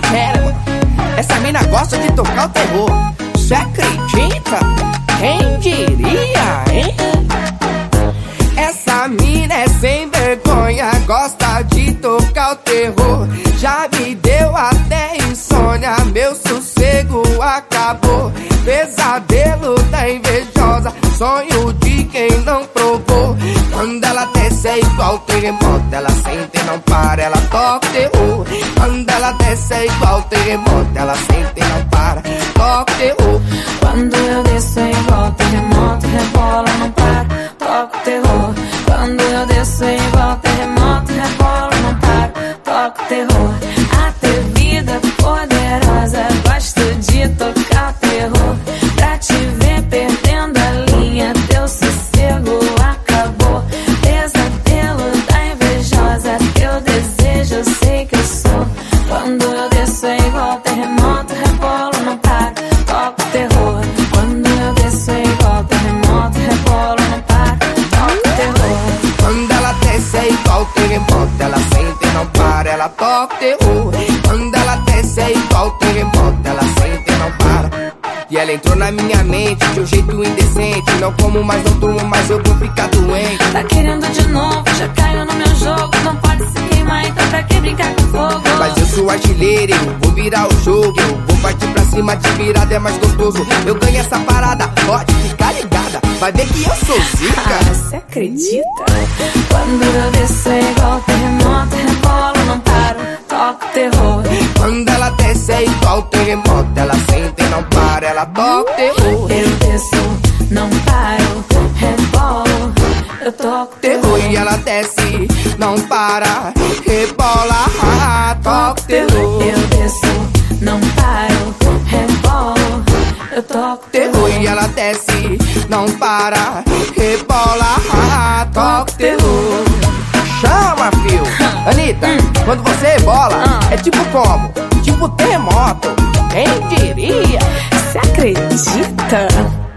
doideira. Essa mina gosta de tocar o terror. Você acredita? Quem diria, hein? Essa mina é sem vergonha, gosta de tocar o terror. Já me deu até insônia, meu sossego acabou. Pesadelo da invejosa, sonho de quem não provou. Quando ela desce é igual terremoto, ela sente e não para, ela toca o terror. Quando ela desce é igual terremoto, ela sente e não para, toca o terror. Quando eu desço é igual terremoto, rebola, não para, toca o terror. Quando eu desço é igual terremoto, rebola, não para, toca o terror. Terremoto, rebola, não para, toca o terror. Quando eu desço é igual terremoto, rebola, não para, toca o terror. Quando ela desce é igual terremoto, ela sente e não para, ela toca terror. Quando ela desce é igual terremoto, ela sente e não para. E ela entrou na minha mente de um jeito indecente. Não como mais, não durmo mais, eu vou ficar doente. Tá querendo de novo, já Sou artilheiro, vou virar o jogo. Vou partir pra cima de virada, é mais gostoso. Eu ganho essa parada, pode ficar ligada. Vai ver que eu sou Ah, zica. você acredita? Quando eu desço é igual terremoto, rebolo, não paro, toco terror. Quando ela desce é igual terremoto, ela sente e não para, ela toca o terror. Eu desço, não paro, rebolo, eu toco terror terror. e ela desce, não para, rebola, ah, o terror. Eu desço, não paro, rebolo, eu toco Terror e ela desce, não para, rebola, ah, toca o terror. Chama, fio. Anitta, quando você rebola, Ah. é tipo como? Tipo terremoto. Quem diria? Você acredita?